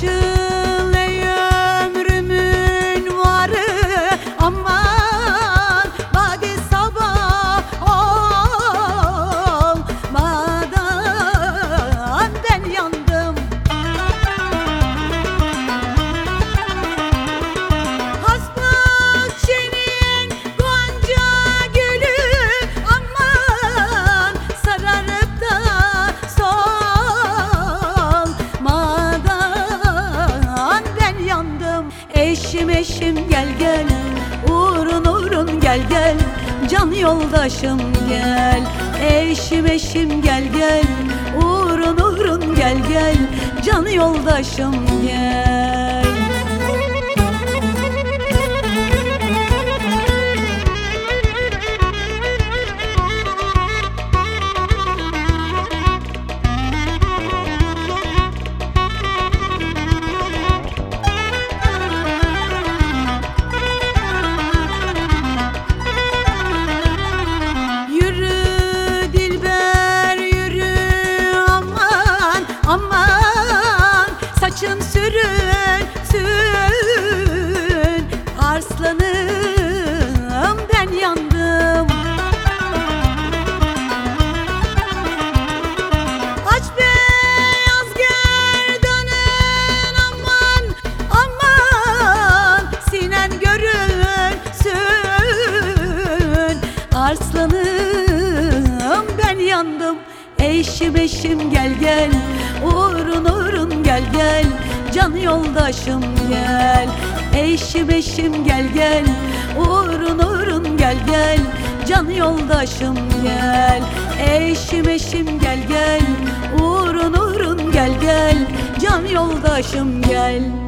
should Eşim eşim gel gel. Uğrun uğrun gel gel. Can yoldaşım gel. Eşim eşim gel gel. Uğrun uğrun gel gel. Can yoldaşım gel Arslanım ben yandım. Eşim eşim gel gel. Uğrun uğrun gel gel. Can yoldaşım gel. Eşim eşim gel gel. Uğrun uğrun gel gel. Can yoldaşım gel. Eşim eşim gel gel. Uğrun uğrun gel gel. Can yoldaşım gel